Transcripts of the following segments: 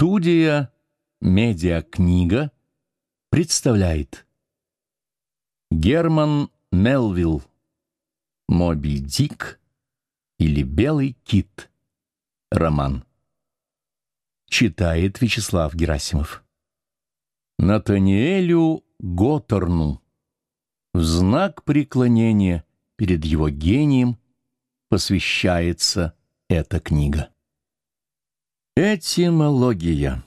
Студия «Медиакнига» представляет Герман Мелвилл «Моби Дик» или «Белый кит» роман. Читает Вячеслав Герасимов. Натаниэлю Готорну в знак преклонения перед его гением посвящается эта книга. Этимология.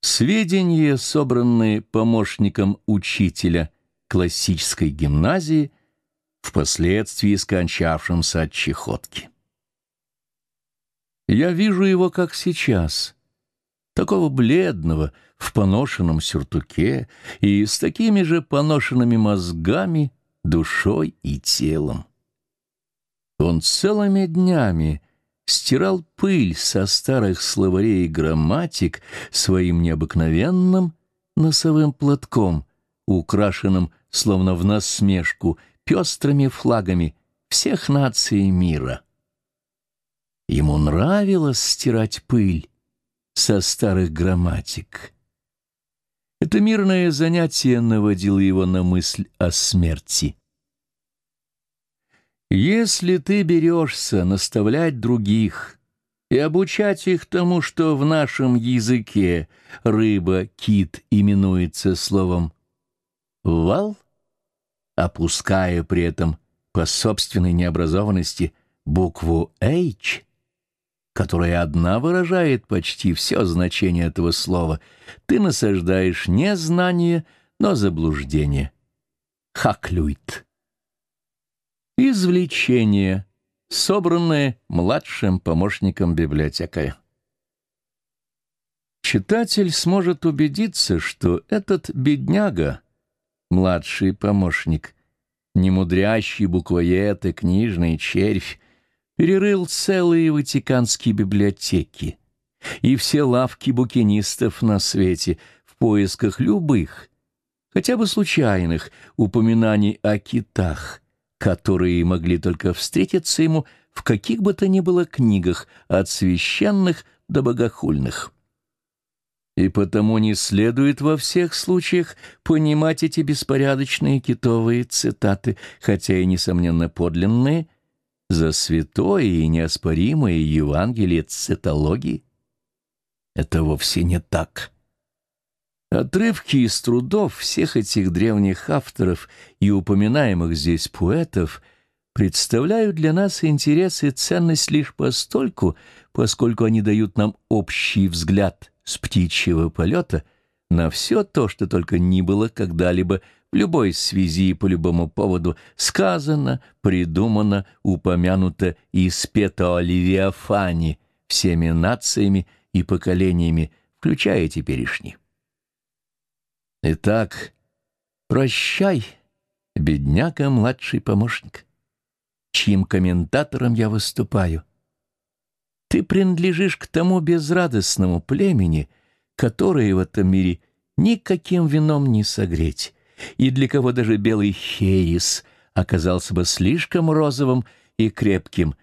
Сведения, собранные помощником учителя классической гимназии, впоследствии скончавшимся от чехотки. Я вижу его, как сейчас, такого бледного, в поношенном сюртуке и с такими же поношенными мозгами, душой и телом. Он целыми днями стирал пыль со старых словарей и грамматик своим необыкновенным носовым платком, украшенным, словно в насмешку, пестрыми флагами всех наций мира. Ему нравилось стирать пыль со старых грамматик. Это мирное занятие наводило его на мысль о смерти. Если ты берешься наставлять других и обучать их тому, что в нашем языке рыба, кит именуется словом «вал», опуская при этом по собственной необразованности букву «h», которая одна выражает почти все значение этого слова, ты насаждаешь не знание, но заблуждение. Хаклюйт. Извлечение, собранное младшим помощником библиотекаря. Читатель сможет убедиться, что этот бедняга, младший помощник, немудрящий буквоед и книжный червь, перерыл целые ватиканские библиотеки и все лавки букинистов на свете в поисках любых, хотя бы случайных, упоминаний о китах — которые могли только встретиться ему в каких бы то ни было книгах, от священных до богохульных. И потому не следует во всех случаях понимать эти беспорядочные китовые цитаты, хотя и, несомненно, подлинные, за святое и неоспоримое Евангелие цитологии. Это вовсе не так. Отрывки из трудов всех этих древних авторов и упоминаемых здесь поэтов представляют для нас интерес и ценность лишь постольку, поскольку они дают нам общий взгляд с птичьего полета на все то, что только ни было когда-либо в любой связи и по любому поводу сказано, придумано, упомянуто и спето о Левиафане всеми нациями и поколениями, включая теперешние. Итак, прощай, бедняка младший помощник, чьим комментатором я выступаю. Ты принадлежишь к тому безрадостному племени, которое в этом мире никаким вином не согреть, и для кого даже белый херес оказался бы слишком розовым и крепким.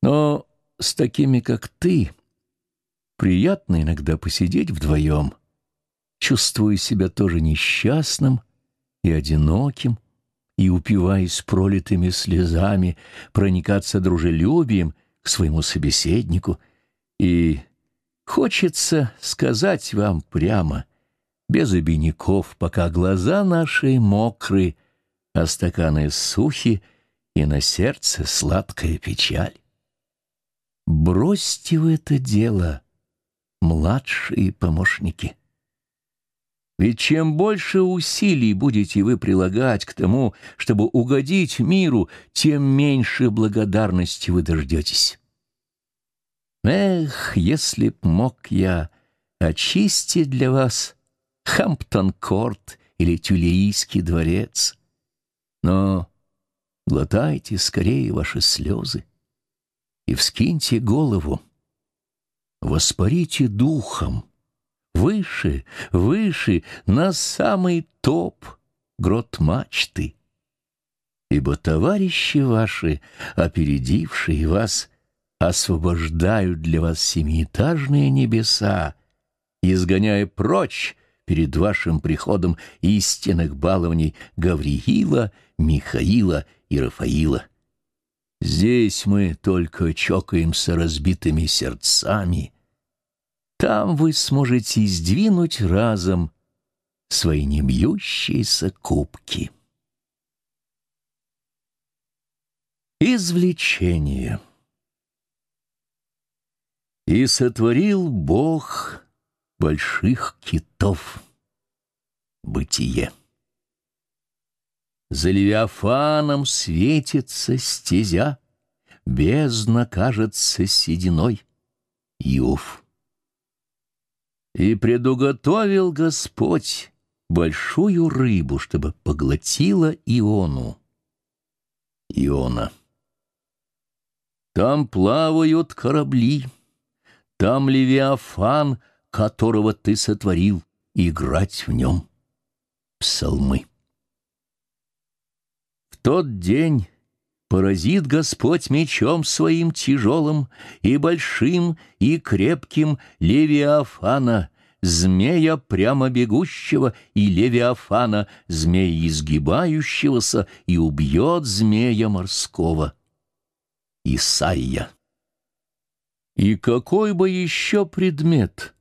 Но с такими, как ты, приятно иногда посидеть вдвоем — чувствуя себя тоже несчастным и одиноким, и, упиваясь пролитыми слезами, проникаться дружелюбием к своему собеседнику. И хочется сказать вам прямо, без обиняков, пока глаза наши мокры, а стаканы сухи, и на сердце сладкая печаль. Бросьте вы это дело, младшие помощники. Ведь чем больше усилий будете вы прилагать к тому, чтобы угодить миру, тем меньше благодарности вы дождетесь. Эх, если б мог я очистить для вас Хамптон-корт или Тюлейский дворец. Но глотайте скорее ваши слезы и вскиньте голову, воспарите духом, Выше, выше, на самый топ грот мачты. Ибо товарищи ваши, опередившие вас, освобождают для вас семиэтажные небеса, изгоняя прочь перед вашим приходом истинных баловней Гавриила, Михаила и Рафаила. Здесь мы только чокаемся разбитыми сердцами. Там вы сможете сдвинуть разом свои небьющиеся кубки. Извлечение И сотворил Бог больших китов. Бытие. За Левиафаном светится стезя, Бездна кажется сединой. Иов. И предуготовил Господь большую рыбу, чтобы поглотила Иону. Иона. Там плавают корабли, там Левиафан, которого ты сотворил, играть в нем. Псалмы. В тот день поразит Господь мечом своим тяжелым и большим и крепким Левиафана, змея прямо бегущего и Левиафана, змея изгибающегося, и убьет змея морского. Исайя. И какой бы еще предмет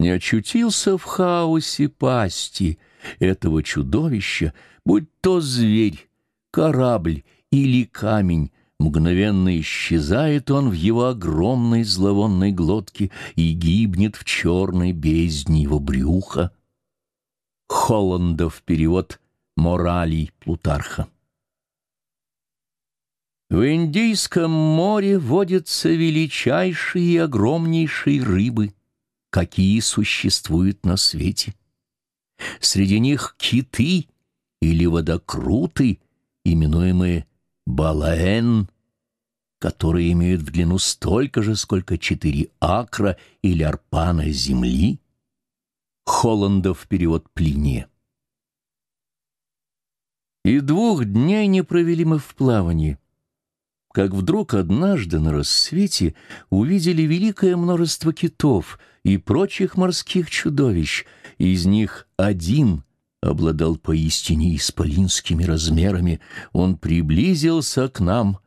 не очутился в хаосе пасти этого чудовища, будь то зверь, корабль или камень, мгновенно исчезает он в его огромной зловонной глотке и гибнет в черной бездне его брюха. Холландов перевод «Моралий» Плутарха. В Индийском море водятся величайшие и огромнейшие рыбы, какие существуют на свете. Среди них киты или водокруты, именуемые балаэн, которые имеют в длину столько же, сколько четыре акра или арпана земли. Холландов перевод Плиния. И двух дней не провели мы в плавании — как вдруг однажды на рассвете увидели великое множество китов и прочих морских чудовищ, из них один обладал поистине исполинскими размерами, он приблизился к нам,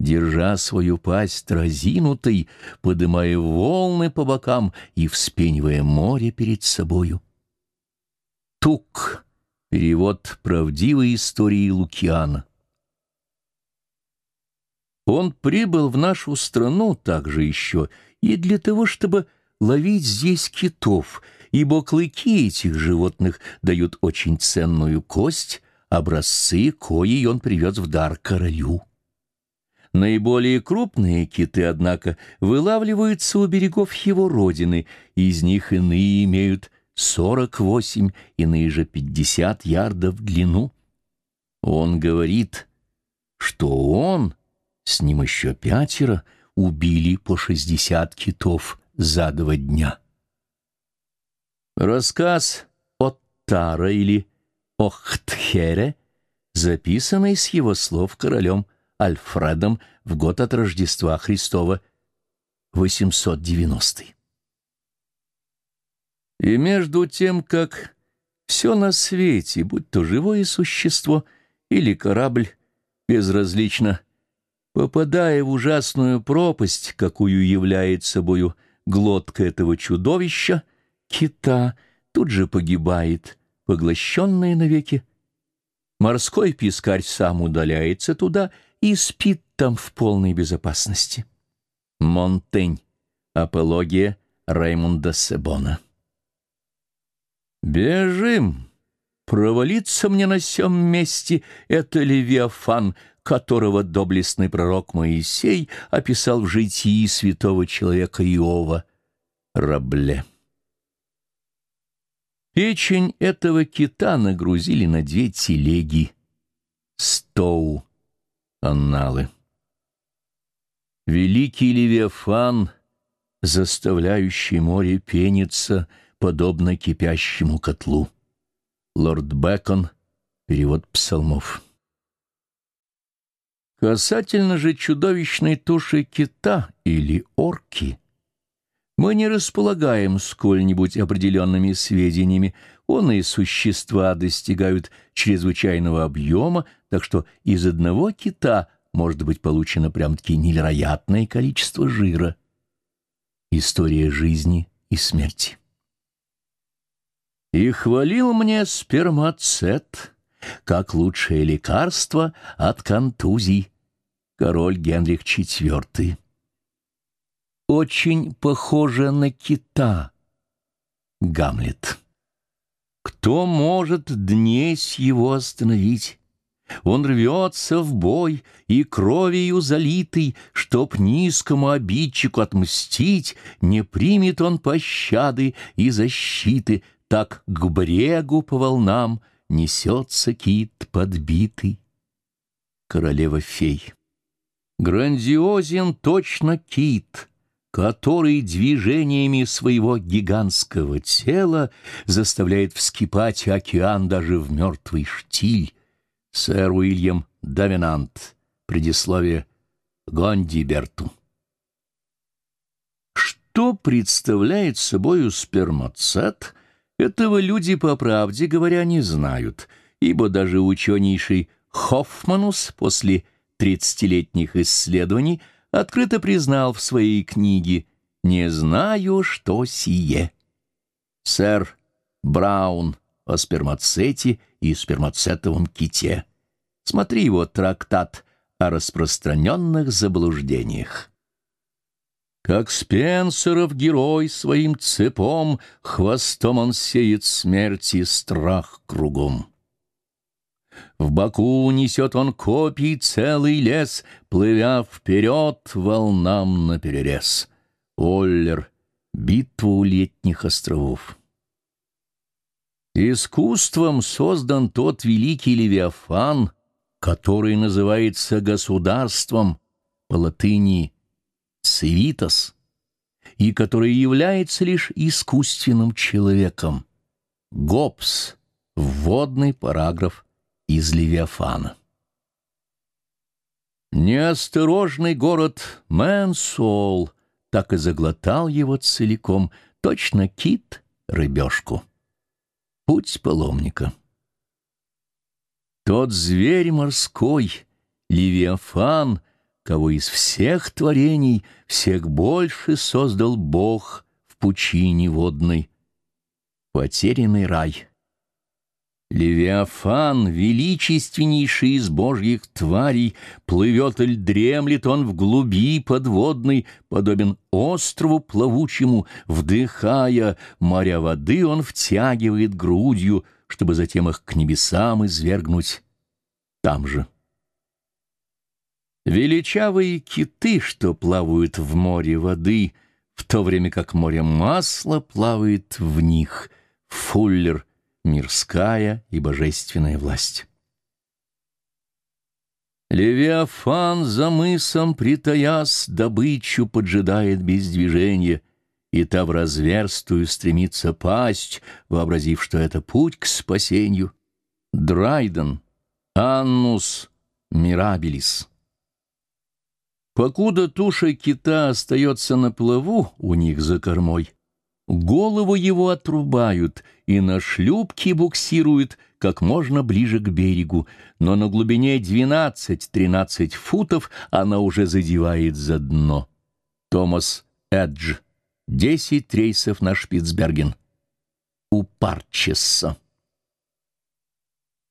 держа свою пасть разинутой, подымая волны по бокам и вспенивая море перед собою. Тук — перевод правдивой истории Лукиана. Он прибыл в нашу страну также еще и для того, чтобы ловить здесь китов, ибо клыки этих животных дают очень ценную кость, образцы коей он привез в дар королю. Наиболее крупные киты, однако, вылавливаются у берегов его родины, из них иные имеют сорок восемь, иные же пятьдесят ярдов в длину. Он говорит, что он с ним еще пятеро убили по шестьдесят китов за два дня. Рассказ Оттара или Охтхере, записанный с его слов королем Альфредом в год от Рождества Христова, 890 И между тем, как все на свете, будь то живое существо или корабль, безразлично — попадая в ужасную пропасть, какую является собою глотка этого чудовища, кита тут же погибает, поглощенная навеки. Морской пискарь сам удаляется туда и спит там в полной безопасности. Монтень. Апология Раймунда Себона. «Бежим! Провалиться мне на сём месте — это Левиафан!» которого доблестный пророк Моисей описал в житии святого человека Иова, Рабле. Печень этого кита нагрузили на две телеги. Стоу. Анналы. Великий Левиафан, заставляющий море пениться, подобно кипящему котлу. Лорд Бэкон. Перевод псалмов. Касательно же чудовищной туши кита или орки, Мы не располагаем сколь-нибудь определенными сведениями, он и существа достигают чрезвычайного объема, так что из одного кита может быть получено прям-таки невероятное количество жира. История жизни и смерти. И хвалил мне спермацет, как лучшее лекарство от контузий, король Генрих IV. Очень похоже на кита, Гамлет. Кто может днесь его остановить? Он рвется в бой и кровью залитый, Чтоб низкому обидчику отмстить, Не примет он пощады и защиты, Так к брегу по волнам Несется кит подбитый. Королева фей. Грандиозен точно кит — который движениями своего гигантского тела заставляет вскипать океан даже в мертвый штиль. Сэр Уильям Давинант. Предисловие Гондиберту. Что представляет собою спермацет, этого люди, по правде говоря, не знают, ибо даже ученейший Хоффманус после тридцатилетних исследований – открыто признал в своей книге «Не знаю, что сие». Сэр Браун о спермацете и спермацетовом ките. Смотри его трактат о распространенных заблуждениях. Как Спенсеров герой своим цепом, Хвостом он сеет смерти страх кругом. В боку несет он копий целый лес, Плывя вперед волнам наперерез. Оллер. Битва у летних островов. Искусством создан тот великий Левиафан, который называется государством по латыни «цивитас», и который является лишь искусственным человеком. Гоббс, вводный параграф из Левиафана. Неосторожный город Мэнсол так и заглотал его целиком, точно кит рыбешку. Путь паломника. Тот зверь морской, Левиафан, кого из всех творений всех больше создал Бог в пучине водной. Потерянный рай — Левиафан, величественнейший из божьих тварей, плывет или дремлет он в глуби подводной, подобен острову плавучему, вдыхая, моря воды он втягивает грудью, чтобы затем их к небесам извергнуть там же. Величавые киты, что плавают в море воды, в то время как море масла плавает в них, Фуллер — мирская и божественная власть. Левиафан за мысом, притаясь, добычу поджидает без движения, и та в разверстую стремится пасть, вообразив, что это путь к спасению. Драйден, Аннус, Мирабелис. Покуда туша кита остается на плаву у них за кормой, Голову его отрубают и на шлюпке буксируют как можно ближе к берегу, но на глубине 12-13 футов она уже задевает за дно. Томас Эдж. Десять рейсов на Шпицберген. У Парчесса.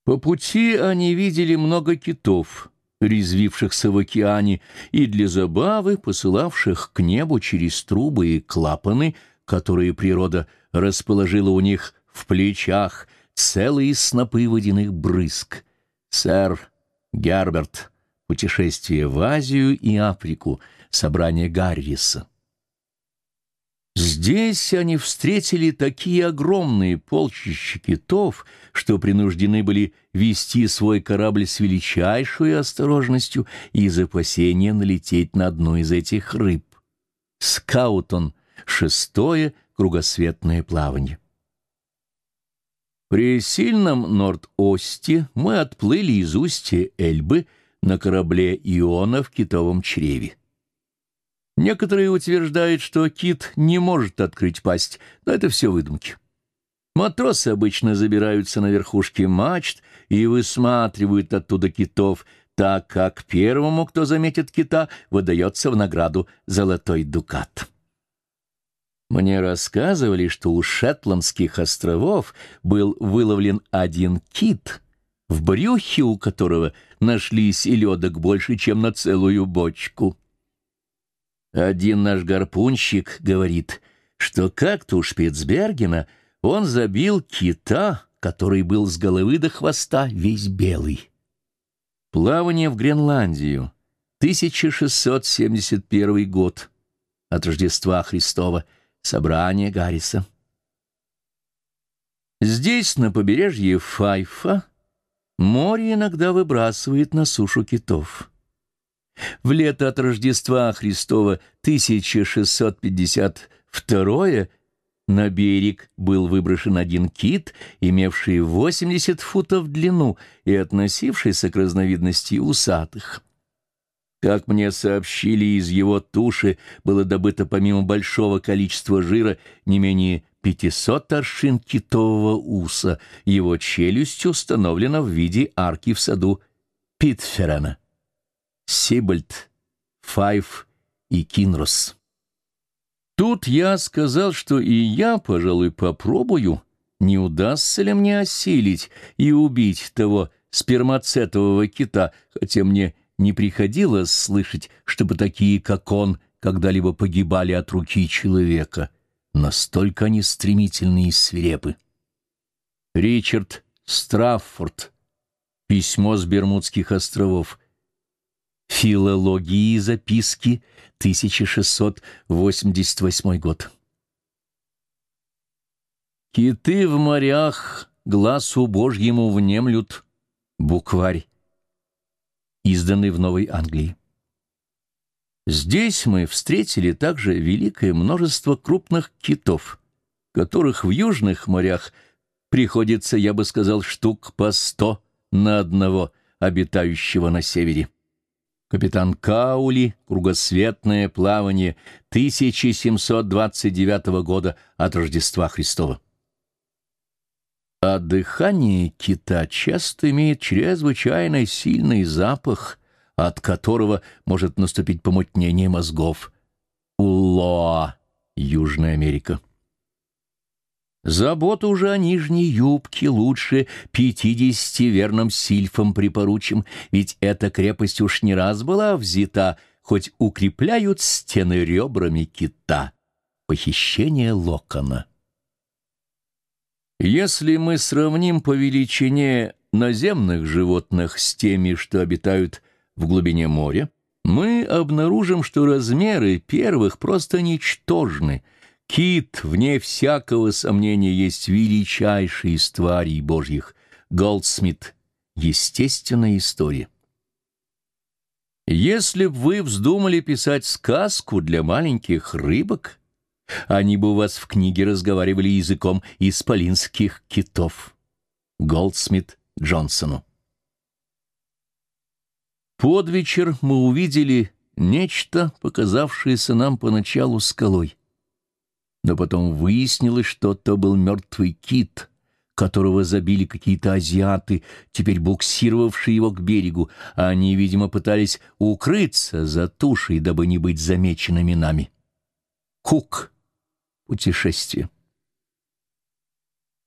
По пути они видели много китов, резвившихся в океане, и для забавы посылавших к небу через трубы и клапаны — которые природа расположила у них в плечах, целые снопы водяных брызг. Сэр Герберт. Путешествие в Азию и Африку. Собрание Гарриса. Здесь они встретили такие огромные полчища китов, что принуждены были вести свой корабль с величайшей осторожностью и из опасения налететь на одну из этих рыб. Скаутон шестое кругосветное плавание. При сильном Норд-Осте мы отплыли из устья Эльбы на корабле Иона в китовом чреве. Некоторые утверждают, что кит не может открыть пасть, но это все выдумки. Матросы обычно забираются на верхушки мачт и высматривают оттуда китов, так как первому, кто заметит кита, выдается в награду золотой дукат. Мне рассказывали, что у Шетландских островов был выловлен один кит, в брюхе у которого нашлись селедок больше, чем на целую бочку. Один наш гарпунщик говорит, что как-то у Шпицбергена он забил кита, который был с головы до хвоста весь белый. Плавание в Гренландию, 1671 год, от Рождества Христова, собрание Гарриса. Здесь, на побережье Файфа, море иногда выбрасывает на сушу китов. В лето от Рождества Христова 1652 на берег был выброшен один кит, имевший 80 футов в длину и относившийся к разновидности усатых. Как мне сообщили, из его туши было добыто помимо большого количества жира не менее 500 аршин китового уса, его челюсть установлена в виде арки в саду Питферена. Сибальд, Файф и Кинрос. Тут я сказал, что и я, пожалуй, попробую, не удастся ли мне осилить и убить того спермацетового кита, хотя мне не приходилось слышать, чтобы такие, как он, когда-либо погибали от руки человека. Настолько они стремительны и свирепы. Ричард Страффорд. Письмо с Бермудских островов. Филологии записки, 1688 год. Киты в морях глазу Божьему внемлют. Букварь. Изданный в Новой Англии. Здесь мы встретили также великое множество крупных китов, которых в южных морях приходится, я бы сказал, штук по сто на одного обитающего на севере. Капитан Каули, кругосветное плавание 1729 года от Рождества Христова. А дыхание кита часто имеет чрезвычайно сильный запах, от которого может наступить помутнение мозгов. Улоа, Южная Америка. Заботу уже о нижней юбке лучше пятидесяти верным сильфам припоручим, ведь эта крепость уж не раз была взята, хоть укрепляют стены ребрами кита. Похищение локона. Если мы сравним по величине наземных животных с теми, что обитают в глубине моря, мы обнаружим, что размеры первых просто ничтожны — Кит, вне всякого сомнения, есть величайший из тварей божьих. Голдсмит. Естественная история. Если б вы вздумали писать сказку для маленьких рыбок, они бы у вас в книге разговаривали языком исполинских китов. Голдсмит Джонсону. Под вечер мы увидели нечто, показавшееся нам поначалу скалой но потом выяснилось, что то был мертвый кит, которого забили какие-то азиаты, теперь буксировавшие его к берегу, а они, видимо, пытались укрыться за тушей, дабы не быть замеченными нами. Кук. Путешествие.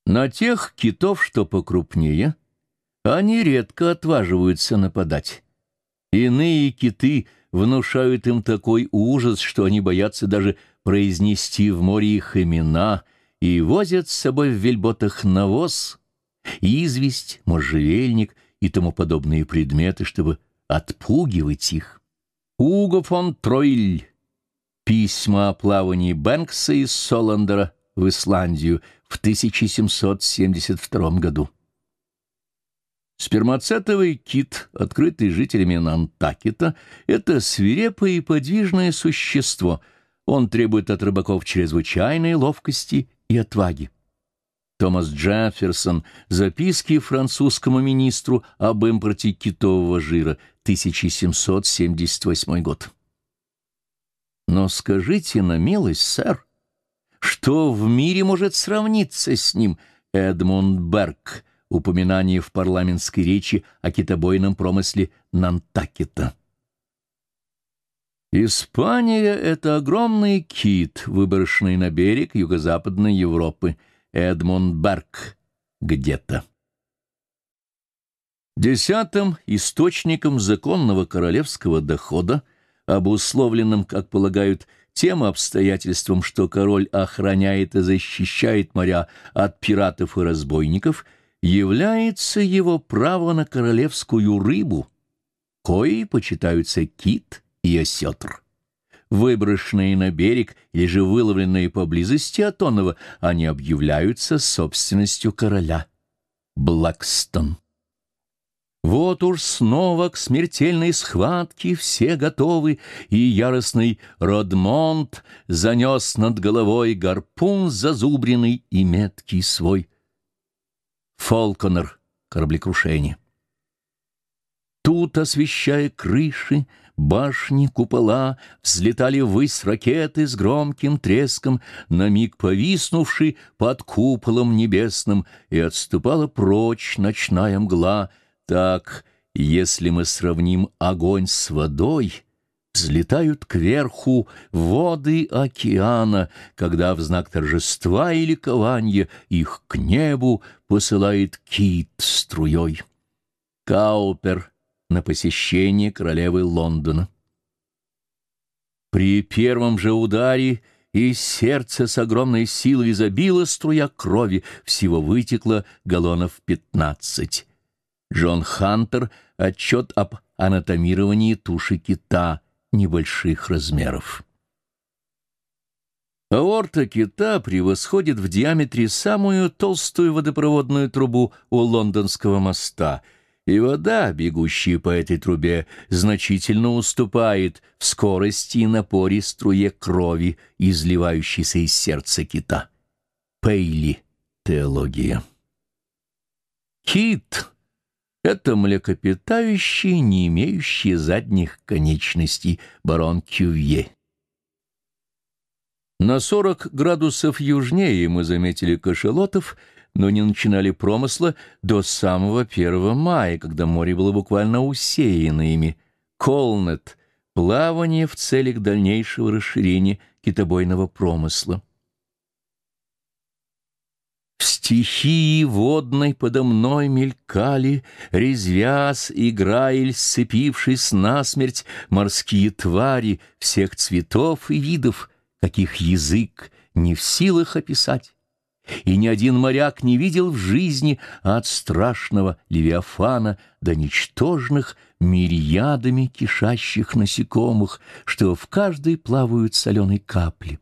На тех китов, что покрупнее, они редко отваживаются нападать. Иные киты внушают им такой ужас, что они боятся даже произнести в море их имена и возят с собой в вельботах навоз, известь, можжевельник и тому подобные предметы, чтобы отпугивать их. Уго фон Тройль. Письма о плавании Бэнкса из Соландера в Исландию в 1772 году. Спермацетовый кит, открытый жителями Нантакета, это свирепое и подвижное существо — он требует от рыбаков чрезвычайной ловкости и отваги. Томас Джефферсон. Записки французскому министру об импорте китового жира. 1778 год. Но скажите на милость, сэр, что в мире может сравниться с ним Эдмунд Берг, упоминание в парламентской речи о китобойном промысле Нантакета? Испания — это огромный кит, выброшенный на берег юго-западной Европы, Эдмунд Берг, где-то. Десятым источником законного королевского дохода, обусловленным, как полагают, тем обстоятельством, что король охраняет и защищает моря от пиратов и разбойников, является его право на королевскую рыбу, кои почитаются кит и осетр. Выброшенные на берег или же выловленные поблизости от онного, они объявляются собственностью короля. Блэкстон. Вот уж снова к смертельной схватке все готовы, и яростный Родмонт занес над головой гарпун зазубренный и меткий свой. Фолконер, кораблекрушение. Тут, освещая крыши, башни, купола, взлетали ввысь ракеты с громким треском, на миг повиснувший под куполом небесным, и отступала прочь ночная мгла — так, если мы сравним огонь с водой, взлетают кверху воды океана, когда в знак торжества и ликования их к небу посылает кит струей. Каупер на посещение королевы Лондона. При первом же ударе из сердца с огромной силой забила струя крови, всего вытекло галлонов пятнадцать. Джон Хантер отчет об анатомировании туши кита небольших размеров. Аорта кита превосходит в диаметре самую толстую водопроводную трубу у лондонского моста, и вода, бегущая по этой трубе, значительно уступает в скорости и напоре струе крови, изливающейся из сердца кита. Пейли. Теология. Кит это млекопитающие, не имеющие задних конечностей, барон Кювье. На 40 градусов южнее мы заметили кашелотов, но не начинали промысла до самого 1 мая, когда море было буквально усеяно ими. Колнет — плавание в целях дальнейшего расширения китобойного промысла. Стихии водной подо мной мелькали, Резвясь, играиль, сцепившись насмерть, Морские твари всех цветов и видов, Каких язык не в силах описать. И ни один моряк не видел в жизни От страшного левиафана До ничтожных мириадами кишащих насекомых, Что в каждой плавают соленой капли.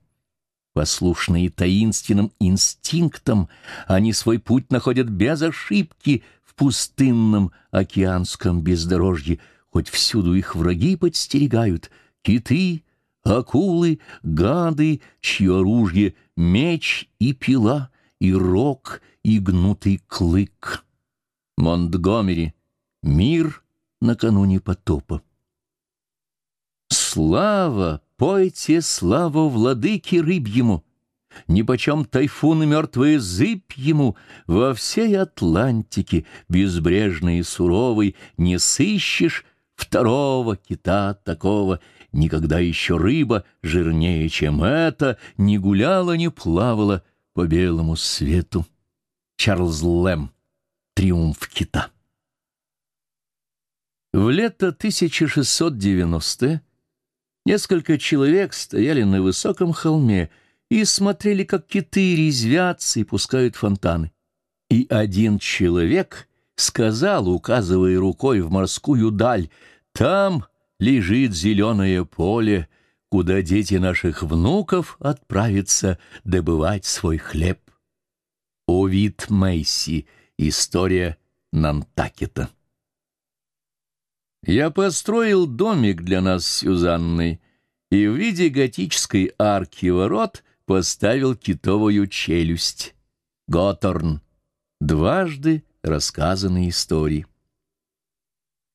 Послушные таинственным инстинктам, они свой путь находят без ошибки в пустынном океанском бездорожье, хоть всюду их враги подстерегают, киты, акулы, гады, чье оружие — меч и пила, и рог, и гнутый клык. Монтгомери. Мир накануне потопа. Слава Пойте славу владыке рыбьему, Нипочем тайфун и мертвая зыбь ему, Во всей Атлантике, безбрежной и суровой, Не сыщешь второго кита такого, Никогда еще рыба жирнее, чем эта, Не гуляла, не плавала по белому свету. Чарльз Лэм. Триумф кита. В лето 1690 Несколько человек стояли на высоком холме и смотрели, как киты резвятся и пускают фонтаны. И один человек сказал, указывая рукой в морскую даль, «Там лежит зеленое поле, куда дети наших внуков отправятся добывать свой хлеб». Овид Мейси. История Нантакета. Я построил домик для нас с Сюзанной и в виде готической арки ворот поставил китовую челюсть. Готорн. Дважды рассказанные истории.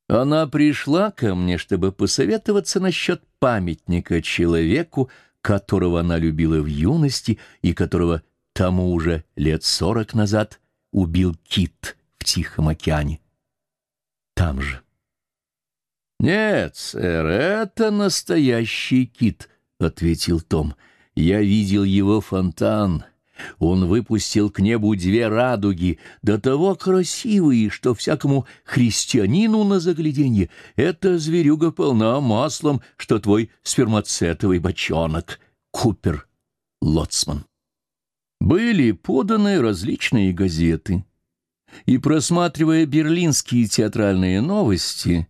Она пришла ко мне, чтобы посоветоваться насчет памятника человеку, которого она любила в юности и которого тому уже лет сорок назад убил кит в Тихом океане. Там же. «Нет, сэр, это настоящий кит», — ответил Том. «Я видел его фонтан. Он выпустил к небу две радуги, до того красивые, что всякому христианину на загляденье эта зверюга полна маслом, что твой спермацетовый бочонок, Купер Лоцман». Были поданы различные газеты, и, просматривая берлинские театральные новости,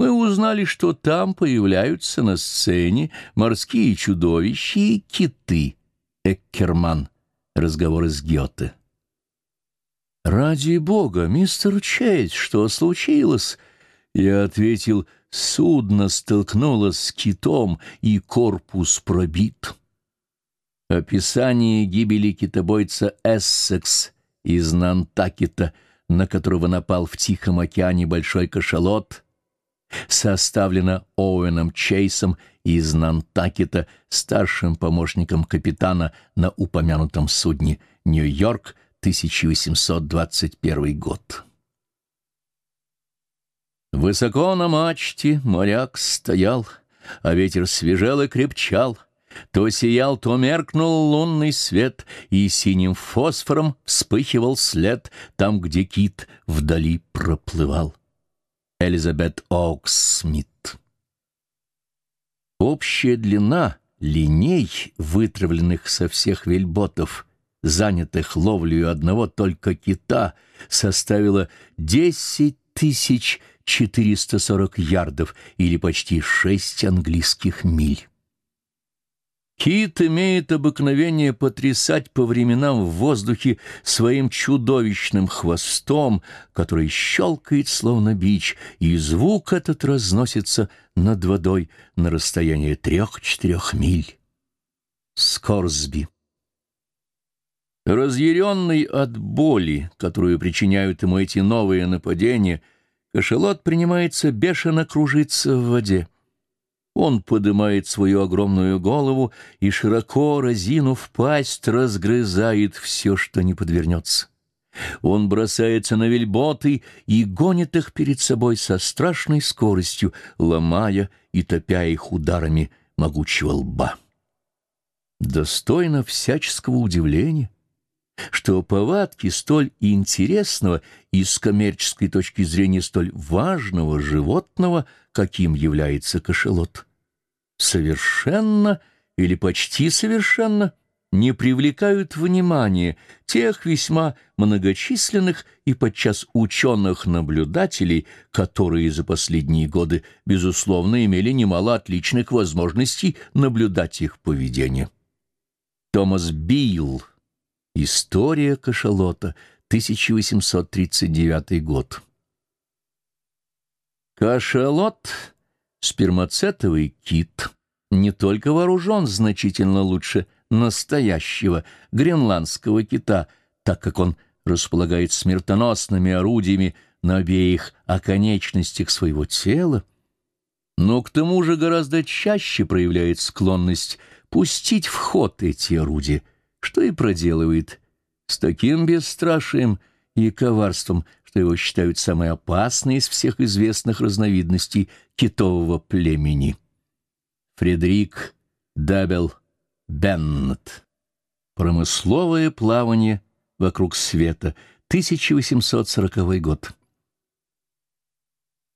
мы узнали, что там появляются на сцене морские чудовища и киты. Эккерман. Разговоры с Гёте. «Ради бога, мистер Чейз, что случилось?» Я ответил, судно столкнулось с китом, и корпус пробит. Описание гибели китобойца Эссекс из Нантакета, на которого напал в Тихом океане большой кашалот, составлено Оуэном Чейсом из Нантакета, старшим помощником капитана на упомянутом судне «Нью-Йорк», 1821 год. Высоко на мачте моряк стоял, а ветер свежел и крепчал — то сиял, то меркнул лунный свет, и синим фосфором вспыхивал след там, где кит вдали проплывал. Элизабет Оукс Смит Общая длина линей, вытравленных со всех вельботов, занятых ловлею одного только кита, составила десять тысяч четыреста сорок ярдов или почти шесть английских миль. Кит имеет обыкновение потрясать по временам в воздухе своим чудовищным хвостом, который щелкает словно бич, и звук этот разносится над водой на расстояние трех-четырех миль. Скорсби Разъяренный от боли, которую причиняют ему эти новые нападения, кошелот принимается бешено кружиться в воде. Он поднимает свою огромную голову и, широко разинув пасть, разгрызает все, что не подвернется. Он бросается на вельботы и гонит их перед собой со страшной скоростью, ломая и топя их ударами могучего лба. Достойно всяческого удивления, что повадки столь интересного и с коммерческой точки зрения столь важного животного, каким является кошелот, совершенно или почти совершенно не привлекают внимания тех весьма многочисленных и подчас ученых-наблюдателей, которые за последние годы, безусловно, имели немало отличных возможностей наблюдать их поведение. Томас Билл. История кашалота. 1839 год. Кашалот Спермацетовый кит не только вооружен значительно лучше настоящего гренландского кита, так как он располагает смертоносными орудиями на обеих оконечностях своего тела, но к тому же гораздо чаще проявляет склонность пустить в ход эти орудия, что и проделывает с таким бесстрашием и коварством, что его считают самой опасной из всех известных разновидностей китового племени. Фредерик Дабел Беннет. Промысловое плавание вокруг света. 1840 год.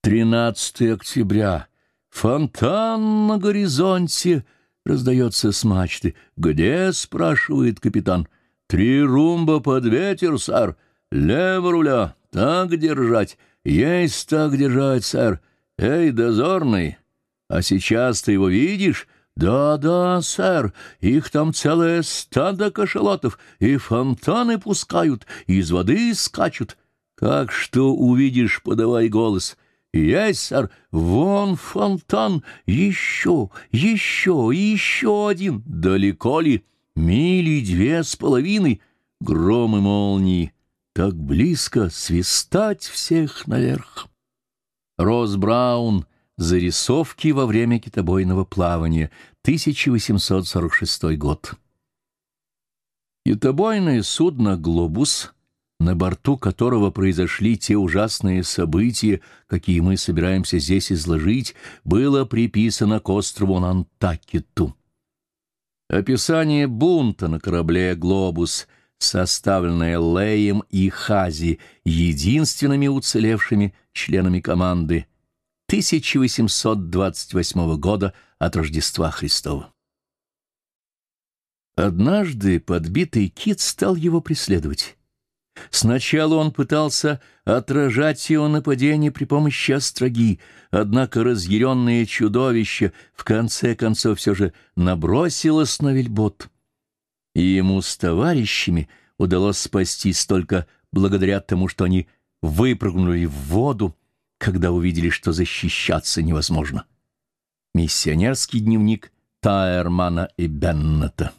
13 октября. Фонтан на горизонте раздается с мачты. «Где?» — спрашивает капитан. «Три румба под ветер, сэр. Лево руля. Так держать. Есть так держать, сэр. Эй, дозорный, а сейчас ты его видишь? Да-да, сэр, их там целое стадо кашалотов, и фонтаны пускают, и из воды скачут. Как что увидишь, подавай голос. Есть, сэр, вон фонтан, еще, еще еще один. Далеко ли? Мили две с половиной. Гром и молнии так близко свистать всех наверх. Рос Браун. Зарисовки во время китобойного плавания. 1846 год. Китобойное судно «Глобус», на борту которого произошли те ужасные события, какие мы собираемся здесь изложить, было приписано к острову Нантакету. Описание бунта на корабле «Глобус», составленное Леем и Хази, единственными уцелевшими членами команды 1828 года от Рождества Христова. Однажды подбитый кит стал его преследовать. Сначала он пытался отражать его нападение при помощи остроги, однако разъяренное чудовище в конце концов все же набросилось на вельбот. И ему с товарищами удалось спастись только благодаря тому, что они выпрыгнули в воду, когда увидели, что защищаться невозможно. Миссионерский дневник Тайермана и Беннета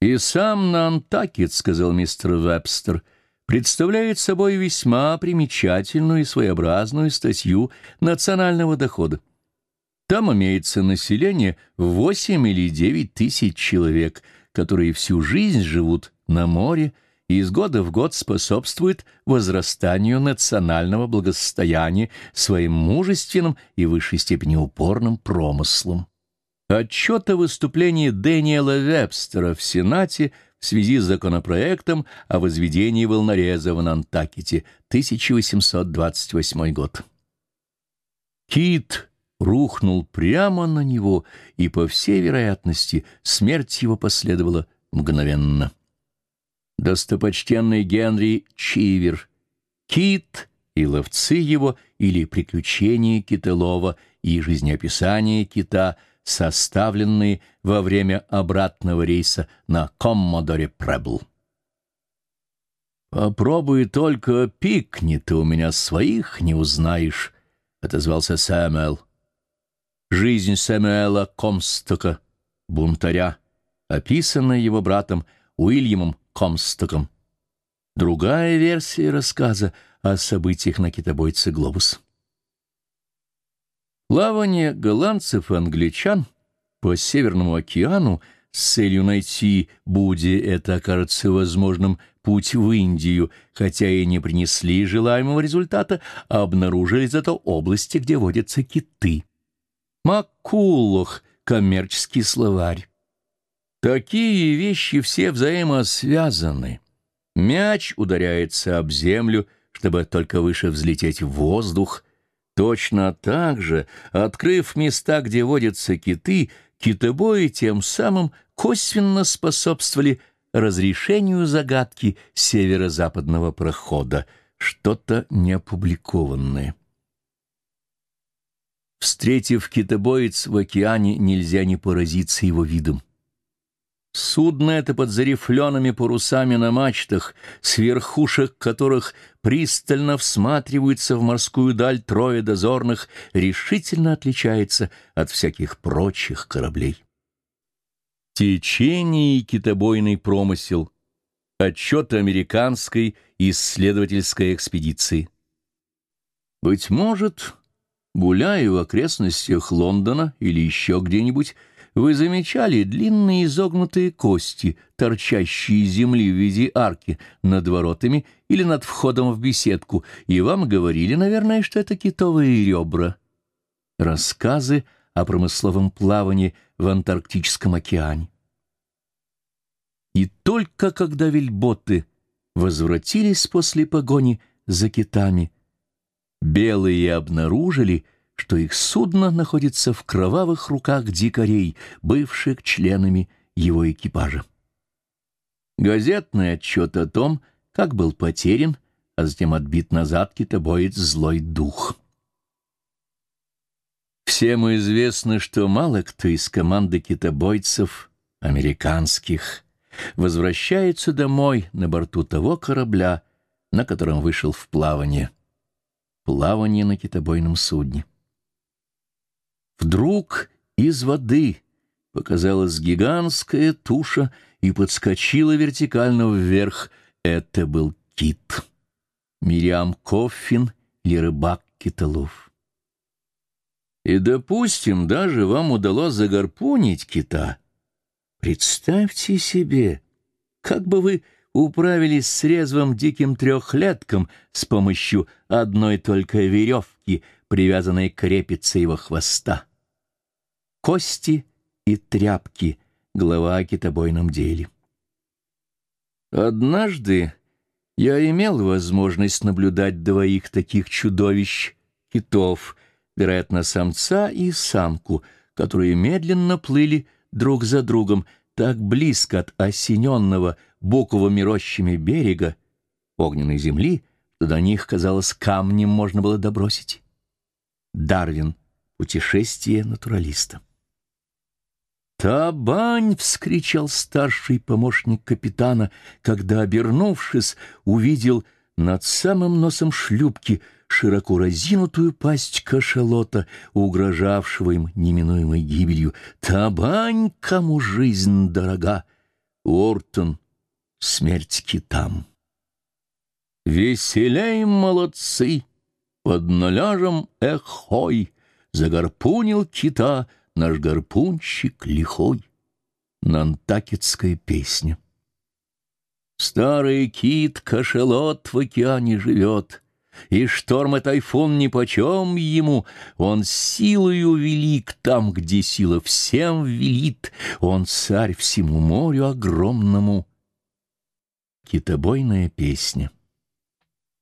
«И сам Нантакет, — сказал мистер Вебстер, — представляет собой весьма примечательную и своеобразную статью национального дохода. Там имеется население в восемь или девять тысяч человек, которые всю жизнь живут на море и из года в год способствуют возрастанию национального благосостояния своим мужественным и высшей степени упорным промыслом. Отчет о выступлении Дэниела Вебстера в Сенате в связи с законопроектом о возведении волнореза в Нантакете, 1828 год. Кит рухнул прямо на него, и, по всей вероятности, смерть его последовала мгновенно. Достопочтенный Генри Чивер, Кит и ловцы его или приключения Кителова и жизнеописание кита — составленные во время обратного рейса на Коммодоре Пребл. «Попробуй только пикни, ты у меня своих не узнаешь», — отозвался Сэмюэл. Жизнь Сэмюэла Комстока, бунтаря, описанная его братом Уильямом Комстоком. Другая версия рассказа о событиях на китобойце «Глобус». Плавание голландцев и англичан по Северному океану с целью найти, буде это окажется возможным, путь в Индию, хотя и не принесли желаемого результата, а обнаружили зато области, где водятся киты. Маккуллох — коммерческий словарь. Такие вещи все взаимосвязаны. Мяч ударяется об землю, чтобы только выше взлететь в воздух, Точно так же, открыв места, где водятся киты, китобои тем самым косвенно способствовали разрешению загадки северо-западного прохода, что-то неопубликованное. Встретив китобоец в океане, нельзя не поразиться его видом. Судно это под зарифленными парусами на мачтах, с верхушек которых пристально всматриваются в морскую даль трое дозорных, решительно отличается от всяких прочих кораблей. Течение и китобойный промысел. Отчет американской исследовательской экспедиции. Быть может, гуляя в окрестностях Лондона или еще где-нибудь, вы замечали длинные изогнутые кости, торчащие из земли в виде арки над воротами или над входом в беседку, и вам говорили, наверное, что это китовые ребра. Рассказы о промысловом плавании в Антарктическом океане. И только когда вельботы возвратились после погони за китами, белые обнаружили — что их судно находится в кровавых руках дикарей, бывших членами его экипажа. Газетный отчет о том, как был потерян, а затем отбит назад китобоец злой дух. Всем известно, что мало кто из команды китобойцев, американских, возвращается домой на борту того корабля, на котором вышел в плавание. Плавание на китобойном судне. Вдруг из воды показалась гигантская туша и подскочила вертикально вверх. Это был кит. Мириам Коффин или рыбак Китолов. И, допустим, даже вам удалось загарпунить кита. Представьте себе, как бы вы управились с резвым диким трехлетком с помощью одной только веревки, привязанной к его хвоста. Кости и тряпки — глава о китобойном деле. Однажды я имел возможность наблюдать двоих таких чудовищ, китов, вероятно, самца и самку, которые медленно плыли друг за другом так близко от осененного буковыми рощами берега, огненной земли, что до них, казалось, камнем можно было добросить. Дарвин. Путешествие натуралиста. «Табань!» — вскричал старший помощник капитана, когда, обернувшись, увидел над самым носом шлюпки широко разинутую пасть кашалота, угрожавшего им неминуемой гибелью. «Табань, кому жизнь дорога!» Уортон. Смерть китам. «Веселей, молодцы! Под наляжем эхой!» Загарпунил кита — наш гарпунщик лихой. Нантакетская песня. Старый кит-кашалот в океане живет, И шторм и тайфун нипочем ему, Он силою велик там, где сила всем велит, Он царь всему морю огромному. Китобойная песня